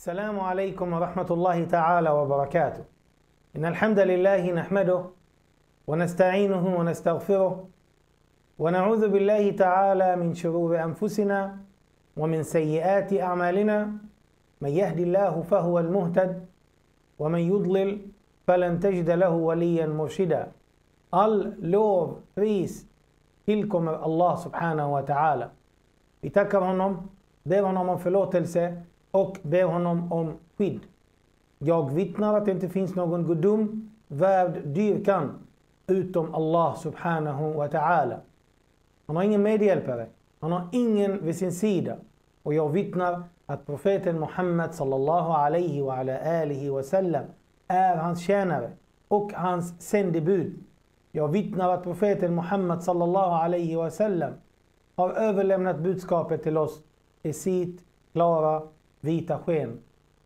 السلام عليكم ورحمة الله تعالى وبركاته. إن الحمد لله نحمده ونستعينه ونستغفره ونعوذ بالله تعالى من شرور أنفسنا ومن سيئات أعمالنا. من يهد الله فهو المهتد ومن يضلل فلن تجد له وليا مرشدا. All lov, pris tillkommer Allah subhanahu wa ta'ala. Vi tackar honom, och ber honom om skydd. Jag vittnar att det inte finns någon gudom värd dyrkan utom Allah subhanahu wa ta'ala. Han har ingen medhjälpare. Han har ingen vid sin sida. Och jag vittnar att profeten Muhammed sallallahu alaihi wa ala alihi wa sallam är hans tjänare och hans sändebud. Jag vittnar att profeten Muhammed sallallahu alaihi wa sallam har överlämnat budskapet till oss i sitt klara vita sken.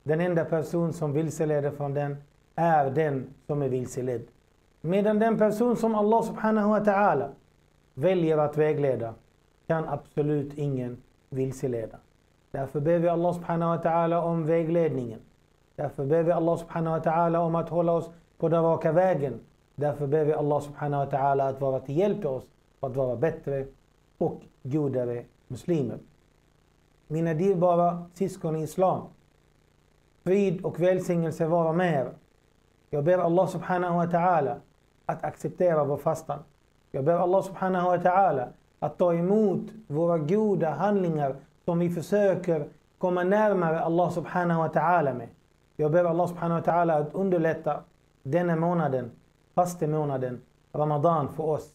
Den enda person som vilseleder från den är den som är vilseledd. Medan den person som Allah subhanahu wa ta'ala väljer att vägleda kan absolut ingen vilseleda. Därför ber vi Allah subhanahu wa ta'ala om vägledningen. Därför ber vi Allah subhanahu wa ta'ala om att hålla oss på den raka vägen. Därför ber vi Allah subhanahu wa ta'ala att vara till hjälp till oss för att vara bättre och godare muslimer. Mina dyrbara syskon i Islam. Frid och välsignelse vara med er. Jag ber Allah subhanahu wa ta'ala att acceptera vår fastan. Jag ber Allah subhanahu wa ta'ala att ta emot våra goda handlingar som vi försöker komma närmare Allah subhanahu wa ta'ala med. Jag ber Allah subhanahu wa ta'ala att underlätta denna månaden, fastemånaden, Ramadan för oss.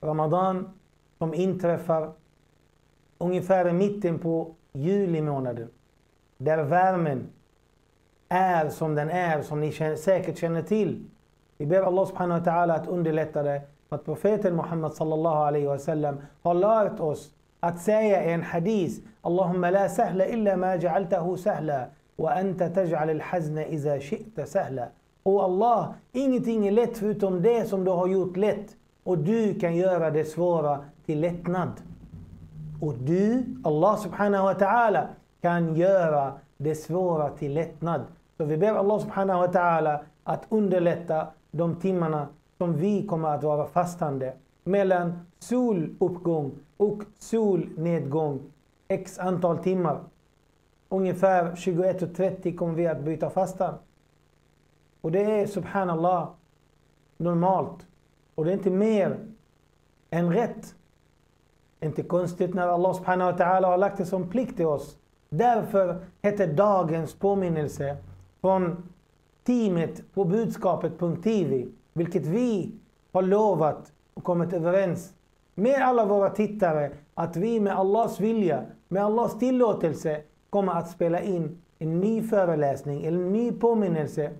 Ramadan som inträffar ungefär i mitten på juli månaden. Där värmen är som den är, som ni säkert känner till. Vi ber Allah subhanahu wa ta'ala att underlätta det. För att profeten Muhammad sallallahu alaihi wasallam har lärt oss att säga i en hadis Allahumma la sahla illa ma ja'altahu sahla wa anta taj'al al-hazna iza shi'ta sahla. Och Allah, ingenting är lätt förutom det som du har gjort lätt. Och du kan göra det svåra till lättnad. Och du, Allah subhanahu wa ta'ala, kan göra det svåra till lättnad. Så vi ber Allah subhanahu wa ta'ala att underlätta de timmarna som vi kommer att vara fastande mellan soluppgång och solnedgång. X antal timmar. Ungefär 21.30 kommer vi att byta fastan. Och det är subhanallah normalt. Och det är inte mer än rätt. Inte konstigt när Allah subhanahu wa ta'ala har lagt det som plikt till oss. Därför heter dagens påminnelse från teamet på budskapet.tv, vilket vi har lovat och kommit överens med alla våra tittare att vi med Allahs vilja, med Allahs tillåtelse kommer att spela in en ny föreläsning, en ny påminnelse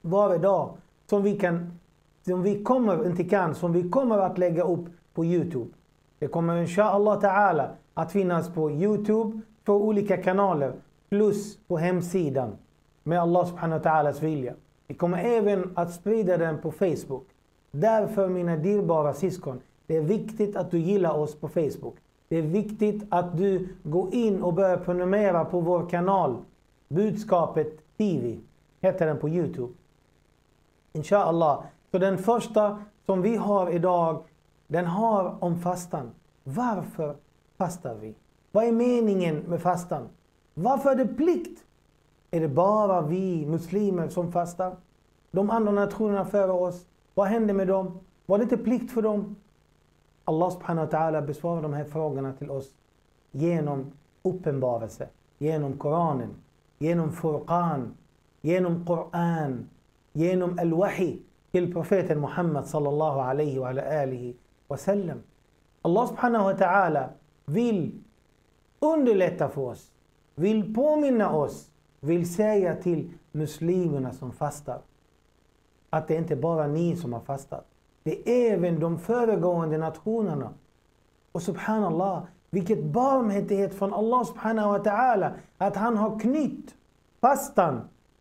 varje dag som vi kan, som vi kommer, inte kan, som vi kommer att lägga upp på Youtube. Det kommer inshallah ta'ala att finnas på Youtube, på olika kanaler, plus på hemsidan med Allah subhanahu wa ta'alas vilja. Vi kommer även att sprida den på Facebook. Därför mina dyrbara syskon, det är viktigt att du gillar oss på Facebook. Det är viktigt att du går in och börjar prenumerera på vår kanal. Budskapet TV heter den på Youtube. Inshallah. Så den första som vi har idag, den har om fastan. Varför fastar vi? Vad är meningen med fastan? Varför är det plikt? Är det bara vi muslimer som fastar? De andra nationerna före oss, vad hände med dem? Var det inte plikt för dem? Allah subhanahu wa ta'ala besvarar de här frågorna till oss genom uppenbarelse, genom Koranen, genom Furqan, genom Koran, genom Al-Wahi till profeten Muhammad sallallahu alaihi wa alihi wasallam. Allah subhanahu wa ta'ala vill underlätta för oss, vill påminna oss, vill säga till muslimerna som fastar att det inte bara är ni som har fastat. Det är även de föregående nationerna. Och subhanallah, vilket barmhärtighet från Allah subhanahu wa ta'ala att han har knytt fastan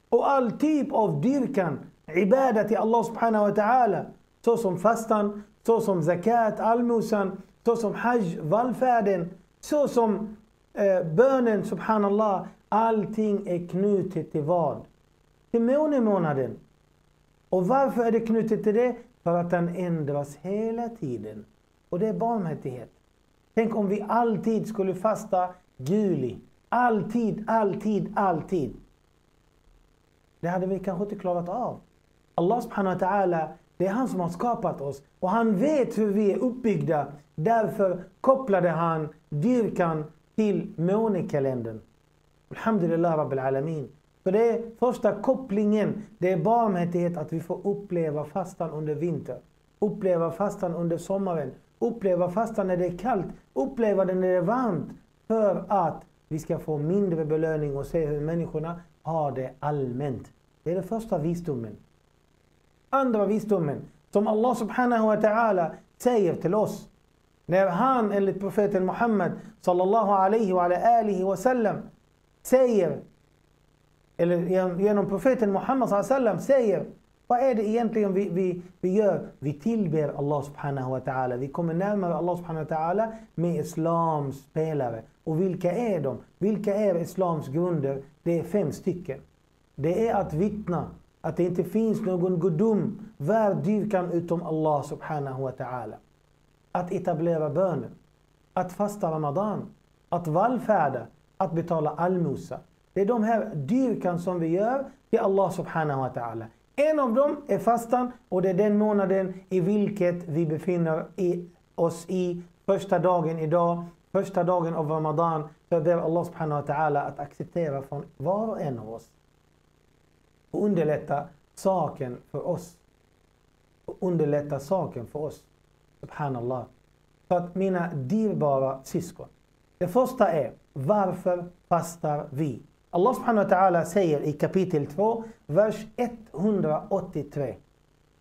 och all typ av dyrkan, ibada till Allah subhanahu wa ta'ala. Så som fastan, så som zakat, allmosan, så som hajj, vallfärden, så som eh, bönen subhanallah. Allting är knutet till vad? Till månemånaden. Och varför är det knutet till det? För att den ändras hela tiden. Och det är barmhärtighet. Tänk om vi alltid skulle fasta juli. Alltid, alltid, alltid. Det hade vi kanske inte klarat av. Allah subhanahu wa ta'ala, det är han som har skapat oss. Och han vet hur vi är uppbyggda. Därför kopplade han dyrkan till månekalendern. Alhamdulillah Rabbil Alamin. Så det är första kopplingen. Det är barmhärtighet att vi får uppleva fastan under vintern. Uppleva fastan under sommaren. Uppleva fastan när det är kallt. Uppleva den när det är varmt. För att vi ska få mindre belöning och se hur människorna har det allmänt. Det är den första visdomen. Andra visdomen som Allah subhanahu wa ta'ala säger till oss. När han enligt profeten Muhammed sallallahu alaihi wa alihi wa sallam säger eller genom profeten Muhammed sallallahu alaihi wa sallam säger vad är det egentligen vi, vi, vi gör? Vi tillber Allah subhanahu wa ta'ala. Vi kommer närmare Allah subhanahu wa ta'ala med islams spelare. Och vilka är de? Vilka är islams grunder? Det är fem stycken. Det är att vittna att det inte finns någon gudom värd dyrkan utom Allah subhanahu wa ta'ala. Att etablera bönen. Att fasta Ramadan. Att vallfärda. Att betala allmosa. Det är de här dyrkan som vi gör till Allah subhanahu wa ta'ala. En av dem är fastan och det är den månaden i vilket vi befinner oss i första dagen idag, första dagen av Ramadan. Så ber Allah subhanahu wa ta'ala att acceptera från var och en av oss Och underlätta saken för oss. Och underlätta saken för oss. Subhanallah. För att mina dyrbara syskon. Det första är, varför fastar vi? Allah subhanahu wa ta'ala säger i kapitel 2, vers 183.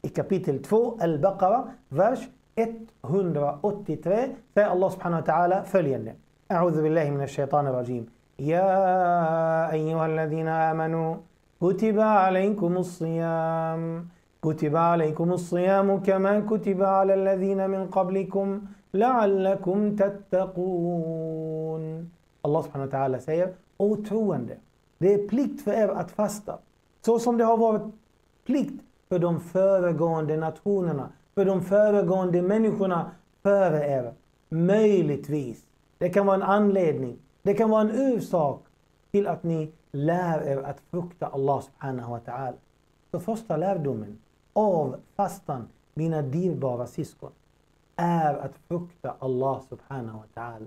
I kapitel 2, Al-Baqarah, vers 183 säger Allah subhanahu wa ta'ala följande. أعوذ بالله من الشيطان الرجيم يا أيها الذين آمنوا كتب عليكم الصيام كتب عليكم الصيام كما كتب على الذين من قبلكم لعلكم تتقون Allah subhanahu wa ta'ala säger O troende, det är plikt för er att fasta. Så som det har varit plikt för de föregående nationerna, för de föregående människorna före er. Möjligtvis. Det kan vara en anledning. Det kan vara en orsak till att ni lär er att frukta Allah subhanahu wa ta'ala. Så första lärdomen av fastan, mina dyrbara syskon, är att frukta Allah subhanahu wa ta'ala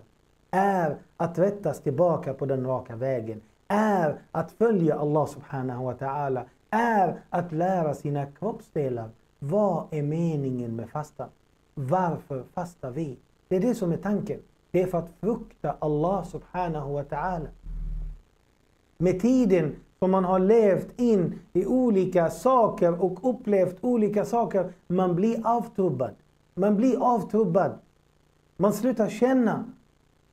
är att rättas tillbaka på den raka vägen, är att följa Allah subhanahu wa ta'ala, är att lära sina kroppsdelar. Vad är meningen med fastan? Varför fastar vi? Det är det som är tanken. Det är för att frukta Allah subhanahu wa ta'ala. Med tiden som man har levt in i olika saker och upplevt olika saker, man blir avtrubbad. Man blir avtrubbad. Man slutar känna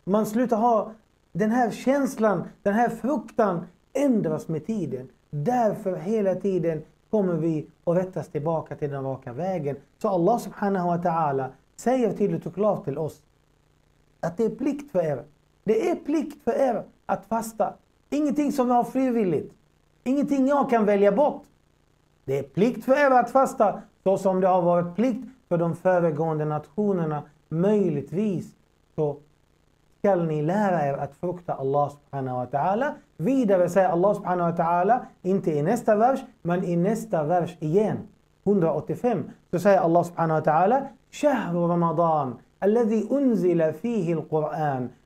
man slutar ha den här känslan, den här fruktan ändras med tiden. Därför hela tiden kommer vi att rättas tillbaka till den raka vägen. Så Allah subhanahu wa ta'ala säger tydligt och klart till oss att det är plikt för er. Det är plikt för er att fasta. Ingenting som jag har frivilligt. Ingenting jag kan välja bort. Det är plikt för er att fasta så som det har varit plikt för de föregående nationerna. Möjligtvis så skall ni lära er att frukta Allah subhanahu wa ta'ala. Vidare säger Allah subhanahu wa ta'ala, inte i nästa vers, men i nästa vers igen. 185. Så säger Allah subhanahu wa ta'ala, شهر رمضان الذي أنزل فيه القرآن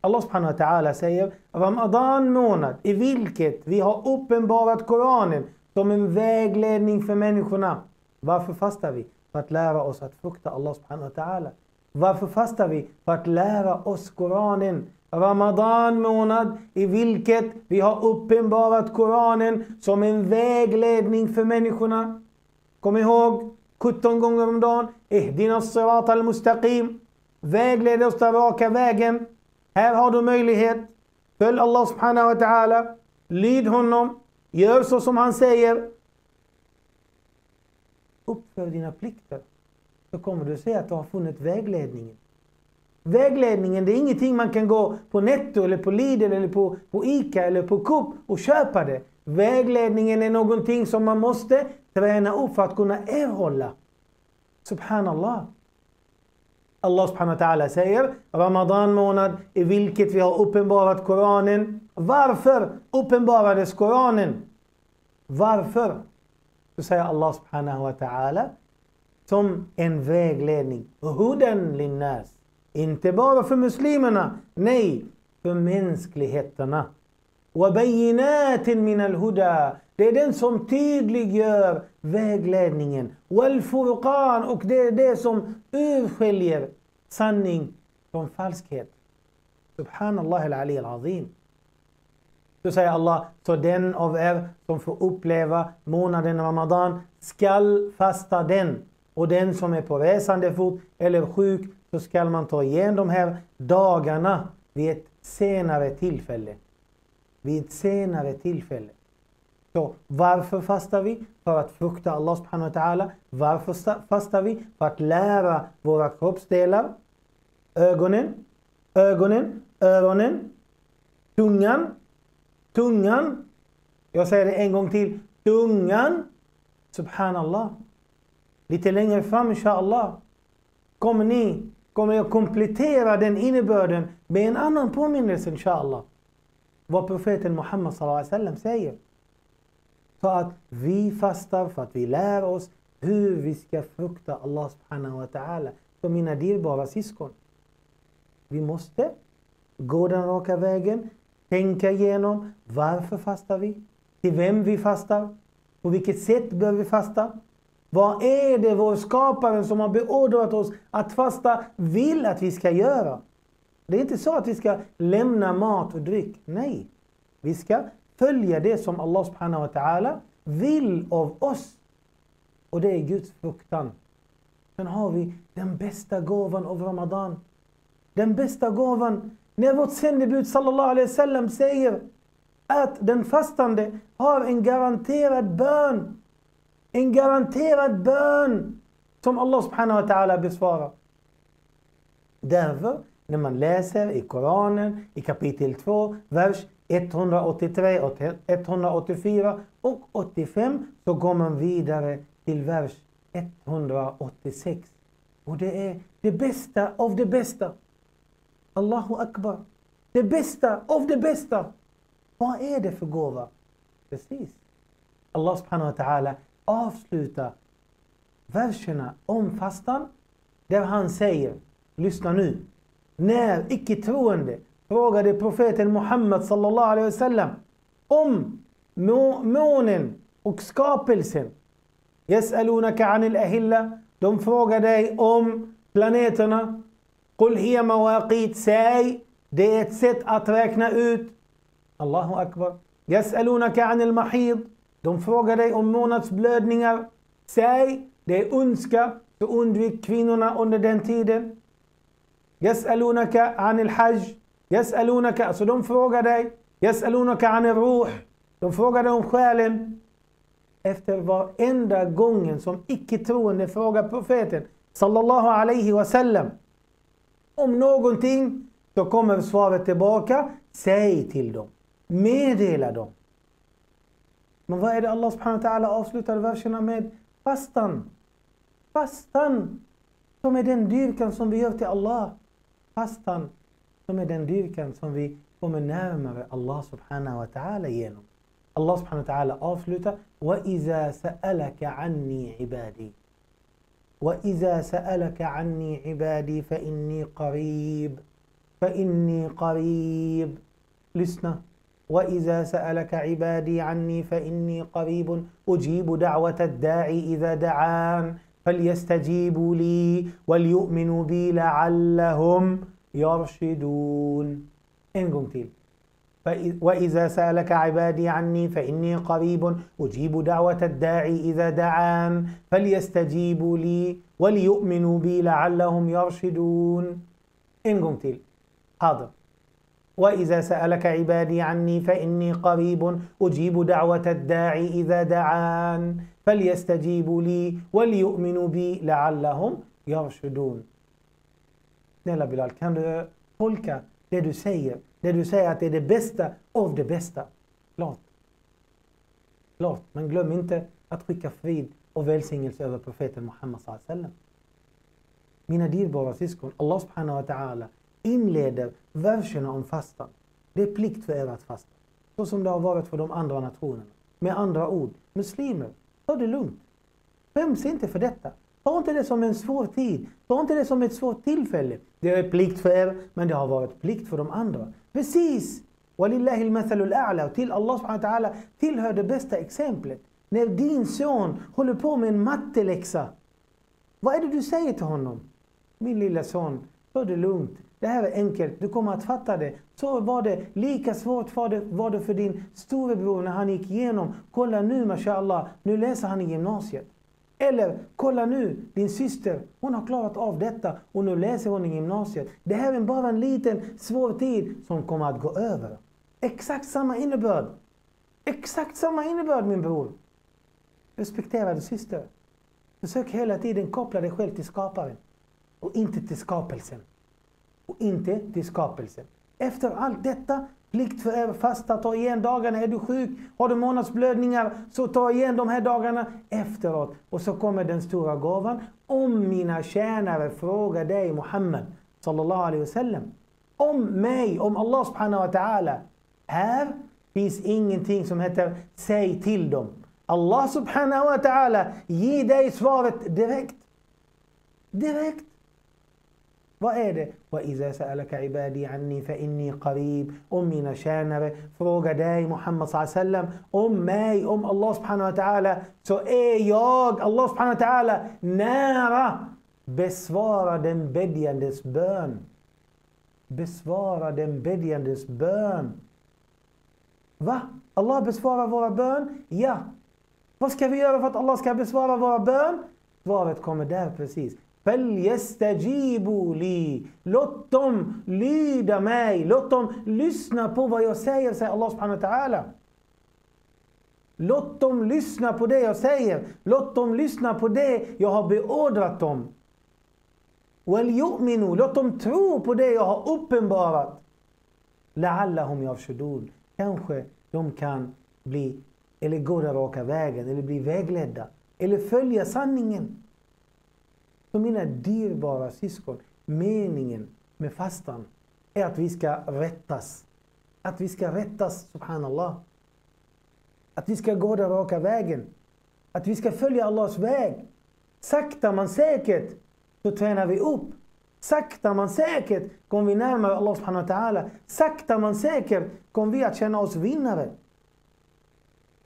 Allah subhanahu wa ta'ala säger Ramadan månad i vilket vi har uppenbarat Koranen som en vägledning för människorna. Varför fastar vi? För att lära oss att frukta Allah subhanahu wa ta'ala. Varför fastar vi? För att lära oss Koranen Ramadan månad i vilket vi har uppenbarat Koranen som en vägledning för människorna. Kom ihåg 17 gånger om dagen. Ihdina sirat al-mustaqim. Vägled oss den raka vägen. Här har du möjlighet. Följ Allah subhanahu wa ta'ala. Lyd honom. Gör så som han säger. Uppför dina plikter. Så kommer du se att du har funnit vägledningen. Vägledningen det är ingenting man kan gå på Netto eller på Lidl eller på, på ICA eller på Coop och köpa det. Vägledningen är någonting som man måste träna upp för att kunna erhålla. Subhanallah. Allah subhanahu wa ta'ala säger Ramadan månad i vilket vi har uppenbarat Koranen. Varför uppenbarades Koranen? Varför? Så säger Allah subhanahu wa ta'ala som en vägledning. Hudan linnas. Inte bara för muslimerna, nej, för mänskligheterna. وَبَيِّنَاتٍ min al-huda. det är den som tydliggör vägledningen. Wal-furqan och det är det som urskiljer sanning från falskhet. Subhanallah al-Ali al-Azim. Då säger Allah, så den av er som får uppleva månaden Ramadan skall fasta den. Och den som är på resande fot eller sjuk så skall man ta igen de här dagarna vid ett senare tillfälle. Vid ett senare tillfälle. Så varför fastar vi? För att frukta Allah subhanahu wa ta'ala. Varför fastar vi? För att lära våra kroppsdelar. Ögonen, ögonen, öronen, tungan, tungan. Jag säger det en gång till. Tungan. Subhanallah. Lite längre fram inshallah kommer ni kommer jag komplettera den innebörden med en annan påminnelse inshallah. Vad profeten Muhammed wasallam säger. Så att vi fastar för att vi lär oss hur vi ska frukta Allah subhanahu wa ta'ala. För mina dyrbara syskon. Vi måste gå den raka vägen, tänka igenom varför fastar vi? Till vem vi fastar? På vilket sätt bör vi fasta? Vad är det vår skapare som har beordrat oss att fasta vill att vi ska göra? Det är inte så att vi ska lämna mat och dryck. Nej. Vi ska följa det som Allah subhanahu wa ta'ala vill av oss. Och det är Guds fruktan. Sen har vi den bästa gåvan av Ramadan. Den bästa gåvan när vårt sändebud sallallahu alaihi wasallam säger att den fastande har en garanterad bön en garanterad bön som Allah subhanahu wa ta'ala besvarar. Därför, när man läser i Koranen i kapitel 2, vers 183, 184 och 85 så går man vidare till vers 186. Och det är det bästa av det bästa. Allahu Akbar. Det bästa av det bästa. Vad är det för gåva? Precis. Allah subhanahu wa ta'ala avsluta verserna om fastan där han säger, lyssna nu, när icke-troende frågade profeten Muhammed sallallahu alaihi wasallam om månen och skapelsen. Yas'alunaka anil ahilla. De frågar dig om planeterna. Qul hiya mawaqit. Säg, det är ett sätt att räkna ut. Allahu akbar. Yas'alunaka anil mahid. De frågar dig om månadsblödningar. Säg, det är ondska, så undvik kvinnorna under den tiden. Yas'alunaka anil hajj. Yas'alunaka, alltså de frågar dig. Yas'alunaka anil ruh. De frågar dig om själen. Efter varenda gången som icke-troende frågar profeten sallallahu alaihi wasallam om någonting, då kommer svaret tillbaka. Säg till dem. Meddela dem. Men vad är det Allah subhanahu wa ta'ala avslutar verserna med? Fastan. Fastan som är den dyrkan som vi gör till Allah. Fastan som är den dyrkan som vi kommer närmare Allah subhanahu wa ta'ala genom. Allah subhanahu wa ta'ala avslutar وَإِذَا سَأَلَكَ عَنِّي عِبَادِي وَإِذَا سَأَلَكَ عَنِّي عِبَادِي فَإِنِّي قَرِيب فَإِنِّي قَرِيب Lyssna. وإذا سألك عبادي عني فإني قريب أجيب دعوة الداعي إذا دعان فليستجيبوا لي وليؤمنوا بي لعلهم يرشدون gång till. وإذا سألك عبادي عني فإني قريب أجيب دعوة الداعي إذا دعان فليستجيبوا لي وليؤمنوا بي لعلهم يرشدون gång till. حاضر. وإذا سألك عبادي عني فإني قريب أجيب دعوة الداعي إذا دعان فليستجيبوا لي وليؤمنوا بي لعلهم يرشدون. Snälla Bilal, kan du tolka det du säger? Det du säger att det är det bästa av det bästa. Klart. Klart, men glöm inte att skicka frid och välsignelse över profeten Muhammed sallam. Mina dyrbara syskon, Allah subhanahu wa ta'ala inleder verserna om fastan. Det är plikt för er att fasta. Så som det har varit för de andra nationerna. Med andra ord, muslimer, ta det lugnt. Skäms inte för detta. Ta inte det som en svår tid. Ta inte det som ett svårt tillfälle. Det är plikt för er, men det har varit plikt för de andra. Precis! Walillahi al a'la. Och till Allah subhanahu wa ta'ala tillhör det bästa exemplet. När din son håller på med en matteläxa. Vad är det du säger till honom? Min lilla son, ta det lugnt. Det här är enkelt, du kommer att fatta det. Så var det. Lika svårt var det, var det för din storebror när han gick igenom. Kolla nu, mashallah, nu läser han i gymnasiet. Eller kolla nu, din syster, hon har klarat av detta och nu läser hon i gymnasiet. Det här är bara en liten svår tid som kommer att gå över. Exakt samma innebörd. Exakt samma innebörd min bror. Respektera din syster. Försök hela tiden koppla dig själv till skaparen. Och inte till skapelsen. Och inte till skapelsen. Efter allt detta Plikt för er fasta, ta igen dagarna. Är du sjuk, har du månadsblödningar, så ta igen de här dagarna efteråt. Och så kommer den stora gåvan. Om mina tjänare frågar dig Muhammed sallallahu alaihi wasallam. Om mig, om Allah subhanahu wa ta'ala. Här finns ingenting som heter säg till dem. Allah subhanahu wa ta'ala ger dig svaret direkt. Direkt. vad är وإذا سألك عبادي عني فإني قريب. أمي نشانر فروغ داي محمد صلى الله عليه وسلم. أم ماي. أم الله سبحانه وتعالى. تو إيه يوغ. الله سبحانه وتعالى. نارا بسوارا دم بديان دس بان بسوارا دم بديان دس بان va? Allah besvarar våra bön? Ja! Vad ska vi göra för att Allah ska besvara våra bön? Svaret. فَلْيَسْتَجِيبُوا لِي Låt dem lyda mig. Låt dem lyssna på vad jag säger, säger Allah subhanahu wa ta'ala. Låt dem lyssna på det jag säger. Låt dem lyssna på det jag har beordrat dem. وَلْيُؤْمِنُوا Låt dem tro på det jag har uppenbarat. لَعَلَّهُمْ يَرْشُدُونَ Kanske de kan bli, eller gå den raka vägen, eller bli vägledda. Eller följa sanningen. För mina dyrbara syskon, meningen med fastan är att vi ska rättas. Att vi ska rättas, subhanallah. Att vi ska gå den raka vägen. Att vi ska följa Allahs väg. Sakta men säkert så tränar vi upp. Sakta men säkert kommer vi närmare Allah subhanahu wa ta'ala. Sakta men säkert kommer vi att känna oss vinnare.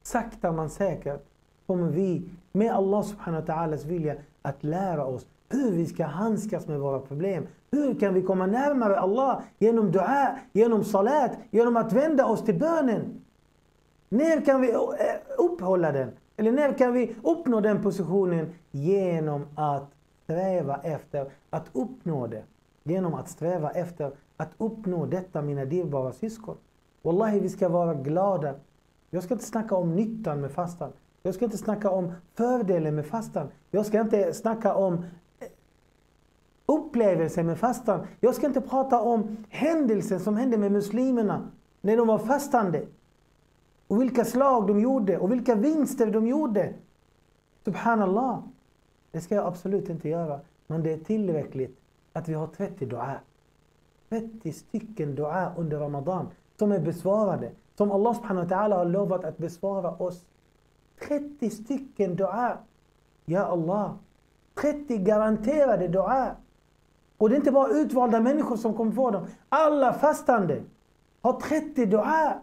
Sakta men säkert kommer vi med Allah subhanahu wa ta'alas vilja att lära oss hur vi ska handskas med våra problem. Hur kan vi komma närmare Allah genom dua, genom salat, genom att vända oss till bönen? När kan vi eh, upphålla den? Eller när kan vi uppnå den positionen? Genom att sträva efter att uppnå det. Genom att sträva efter att uppnå detta mina dyrbara syskon. Wallahi, vi ska vara glada. Jag ska inte snacka om nyttan med fastan. Jag ska inte snacka om fördelen med fastan. Jag ska inte snacka om upplevelser med fastan. Jag ska inte prata om händelser som hände med muslimerna när de var fastande. Och vilka slag de gjorde och vilka vinster de gjorde. Subhanallah. Det ska jag absolut inte göra. Men det är tillräckligt att vi har 30 dua. 30 stycken dua under Ramadan som är besvarade. Som Allah subhanahu wa ta'ala har lovat att besvara oss. 30 stycken dua. Ja Allah. 30 garanterade dua. Och det är inte bara utvalda människor som kommer få dem. Alla fastande har 30 dua.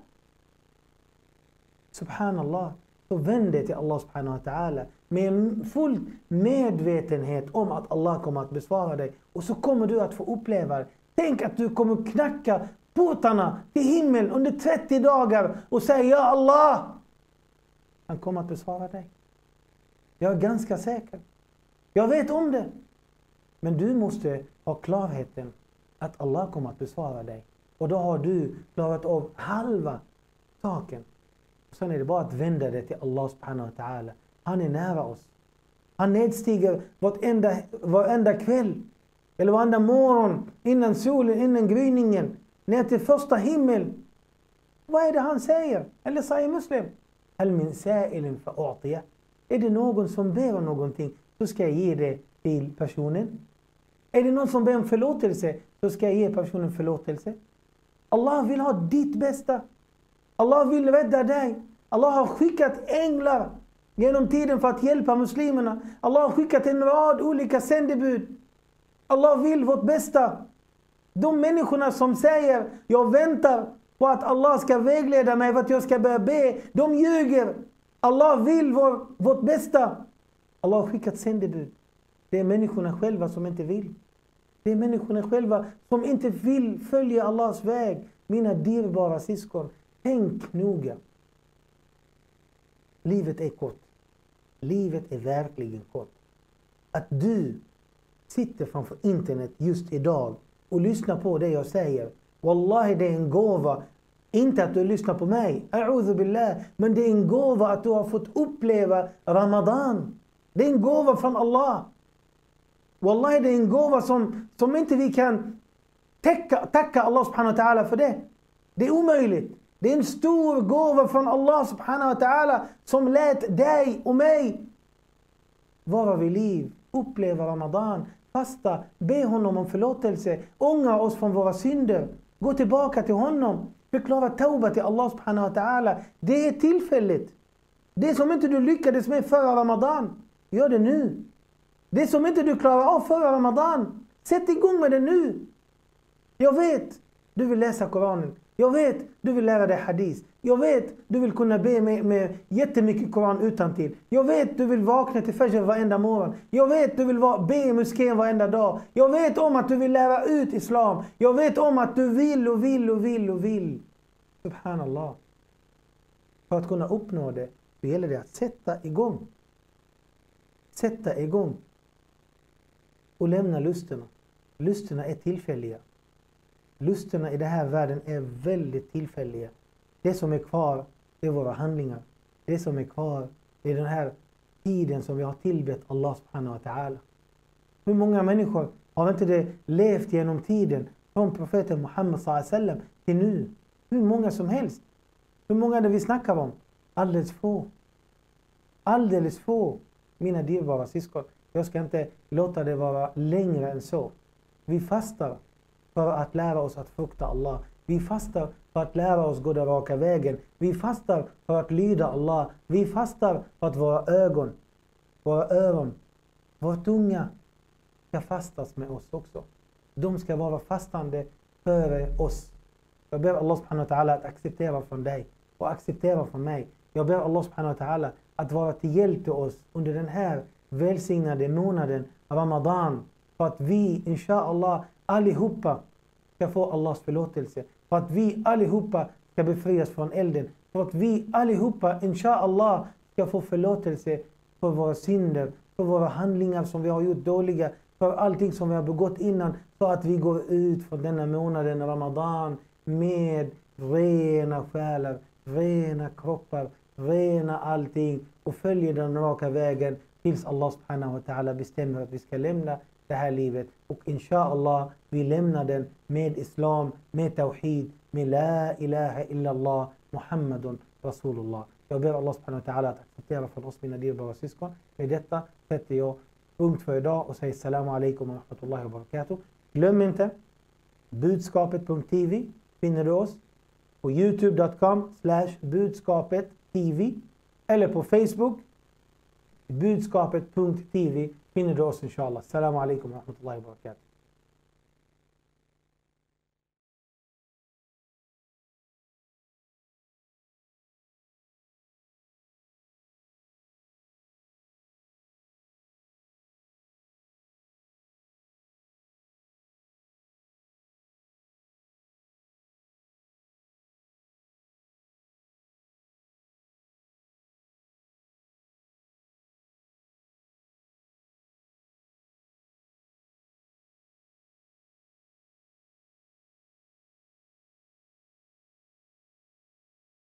Subhanallah. Så vänd dig till Allah subhanahu wa ta'ala med full medvetenhet om att Allah kommer att besvara dig. Och så kommer du att få uppleva det. Tänk att du kommer knacka portarna till himmel under 30 dagar och säga Ja Allah. Han kommer att besvara dig. Jag är ganska säker. Jag vet om det. Men du måste ha klarheten att Allah kommer att besvara dig. Och då har du klarat av halva saken. Sen är det bara att vända dig till Allah subhanahu wa ta'ala. Han är nära oss. Han nedstiger varenda, varenda kväll. Eller varenda morgon innan solen, innan gryningen. Ner till första himmel. Vad är det han säger? Eller säger Muslim? Hal min sa'ilin fa'u'tiya. Är det någon som ber om någonting så ska jag ge det till personen. Är det någon som ber om förlåtelse så ska jag ge personen förlåtelse. Allah vill ha ditt bästa. Allah vill rädda dig. Allah har skickat änglar genom tiden för att hjälpa muslimerna. Allah har skickat en rad olika sändebud. Allah vill vårt bästa. De människorna som säger jag väntar på att Allah ska vägleda mig för att jag ska börja be, de ljuger. Allah vill vår, vårt bästa. Allah har skickat sändebud. Det är människorna själva som inte vill. Det är människorna själva som inte vill följa Allahs väg. Mina dyrbara syskon, tänk noga. Livet är kort. Livet är verkligen kort. Att du sitter framför internet just idag och lyssnar på det jag säger. Wallahi, det är en gåva. Inte att du lyssnar på mig, billah, men det är en gåva att du har fått uppleva Ramadan. Det är en gåva från Allah. Wallahi, det är en gåva som, som inte vi kan tacka, tacka Allah subhanahu wa ta'ala för det. Det är omöjligt. Det är en stor gåva från Allah subhanahu wa ta'ala som lät dig och mig vara vid liv, uppleva Ramadan, fasta, be honom om förlåtelse, ångra oss från våra synder, gå tillbaka till honom, förklara tauba till Allah subhanahu wa ta'ala. Det är tillfälligt. Det som inte du lyckades med förra Ramadan, gör det nu. Det som inte du klarade av förra Ramadan, sätt igång med det nu. Jag vet, du vill läsa Koranen. Jag vet, du vill lära dig hadis. Jag vet, du vill kunna be med, med jättemycket Koran utan till. Jag vet, du vill vakna till Fajr varenda morgon. Jag vet, du vill be i moskén varenda dag. Jag vet om att du vill lära ut Islam. Jag vet om att du vill och vill och vill och vill. Subhanallah. För att kunna uppnå det, då gäller det att sätta igång. Sätta igång. Och lämna lusterna. Lusterna är tillfälliga. Lusterna i den här världen är väldigt tillfälliga. Det som är kvar, det är våra handlingar. Det som är kvar, det är den här tiden som vi har tillbett Allah subhanahu wa ta'ala. Hur många människor har inte det levt genom tiden från profeten Muhammed sallam till nu? Hur många som helst. Hur många är det vi snackar om? Alldeles få. Alldeles få, mina dyrbara syskon. Jag ska inte låta det vara längre än så. Vi fastar för att lära oss att frukta Allah. Vi fastar för att lära oss gå den raka vägen. Vi fastar för att lyda Allah. Vi fastar för att våra ögon, våra öron, våra tunga ska fastas med oss också. De ska vara fastande före oss. Jag ber Allah subhanahu wa ta'ala att acceptera från dig och acceptera från mig. Jag ber Allah subhanahu wa ta'ala att vara till hjälp till oss under den här välsignade månaden Ramadan. För att vi, inshallah, allihopa ska få Allahs förlåtelse. För att vi allihopa ska befrias från elden. För att vi allihopa, inshallah, ska få förlåtelse för våra synder, för våra handlingar som vi har gjort dåliga, för allting som vi har begått innan. Så att vi går ut från denna månaden Ramadan med rena själar, rena kroppar, rena allting och följer den raka vägen tills Allah subhanahu wa ta'ala bestämmer att vi ska lämna det här livet. Och inshallah, vi lämnar den med Islam, med Tawhid, med La ilaha illallah, Muhammadun Rasulullah. Jag ber Allah subhanahu wa ta'ala att acceptera från oss mina dyrbara syskon. Med detta sätter jag punkt för idag och säger Assalamu alaikum wa rahmatullahi wa barakatuh. Glöm inte budskapet.tv finner du oss på youtube.com slash budskapet tv eller på Facebook byt skapet punkt TV, keni rast inshallah. Selam aleikum rahmatullahi, الله وبركاته.